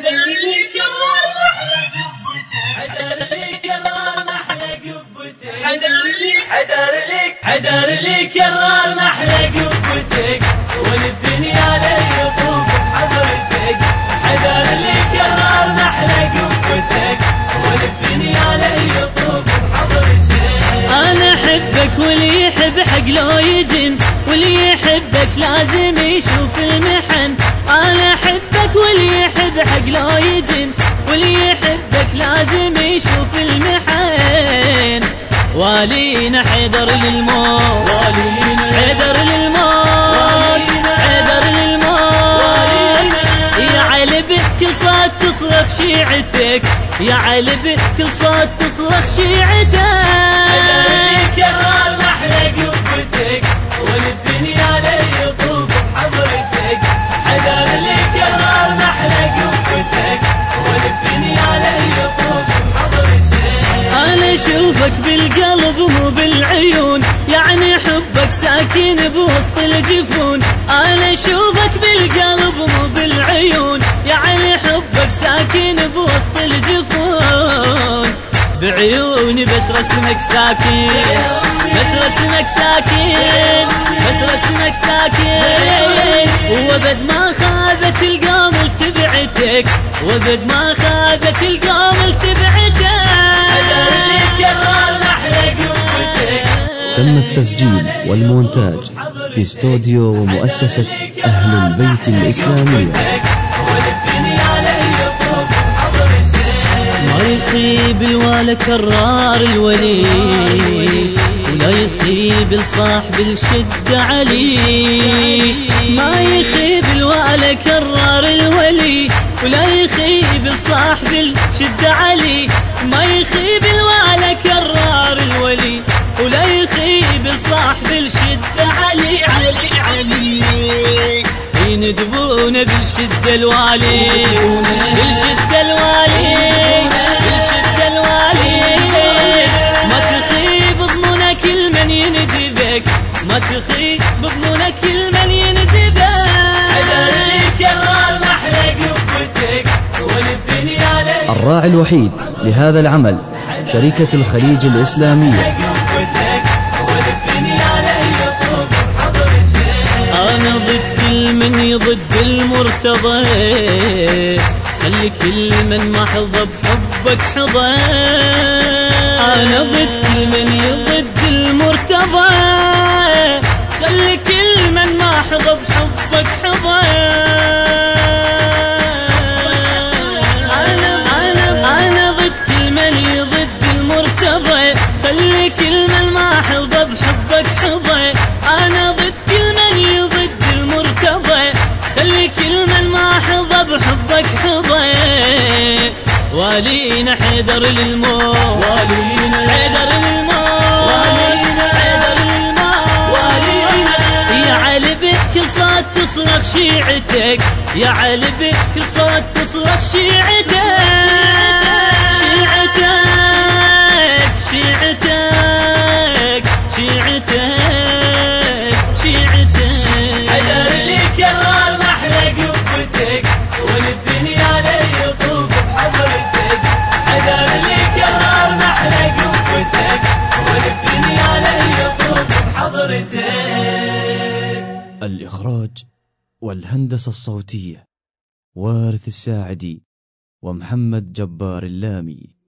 حدر لي كرار محلى قبتك حدر لي كرار محلى قبتك حدر لي حدر لي حدر لي كرار محلى قبتك بحضرتك أنا أحبك واللي يحب حق لو يجن. واللي يحبك لازم يشوف المحن. أنا أحبك واللي يحب حق لو يجن. واللي يحبك لازم يشوف المحن. والينا حيدر للموت. والينا حيدر للموت. حيدر للموت. يا علي بكل صوت تصرخ شيعتك. يا علي بكل صوت تصرخ شيعتك. بحضرتك. حدر لي كرار محلى قبتك والفنيا يطوف بحضرتك. أنا أشوفك بالقلب مو بالعيون يعني حبك ساكن بوسط الجفون. أنا أشوفك بالقلب مو بالعيون يعني حبك ساكن بوسط الجفون. بعيوني بس رسمك ساكن. بس رسمك ساكن. بس رسمك ساكن. وابد ما خابت القامل تبعتك وابد ما خابت القامل تبعتك حدر لي كرار محلى قبتك تم التسجيل والمونتاج في استوديو ومؤسسة أهل البيت الإسلامية. يخيب الوالي كرار الولي ولا يخيب الصاحب الشدة علي. ما يخيب الوالي كرار الولي ولا يخيب الصاحب الشدة علي. ما يخيب الوالي كرار الولي ولا يخيب الصاحب الشدة علي. علي علي يندبون بالشدة الوالي بالشدة الوالي. والفنيا الراعي الوحيد لهذا العمل شركة الخليج الإسلامية. أنا ضد كل من يضد المرتضى. خلي كل من ما حظى بحبك حظى. أنا ضد كل من يضد المرتضى. خلي والينا حيدر للموت. والينا حيدر حيدر صوت تصرخ شيعتك. يا علي بكل صوت تصرخ شيعتك. شيعتك شيعتك شيعتك شيعتك. حدر لي كرار محلى قبتك والفنيا الإخراج والهندسة الصوتية وارث الساعدي ومحمد جبار اللامي.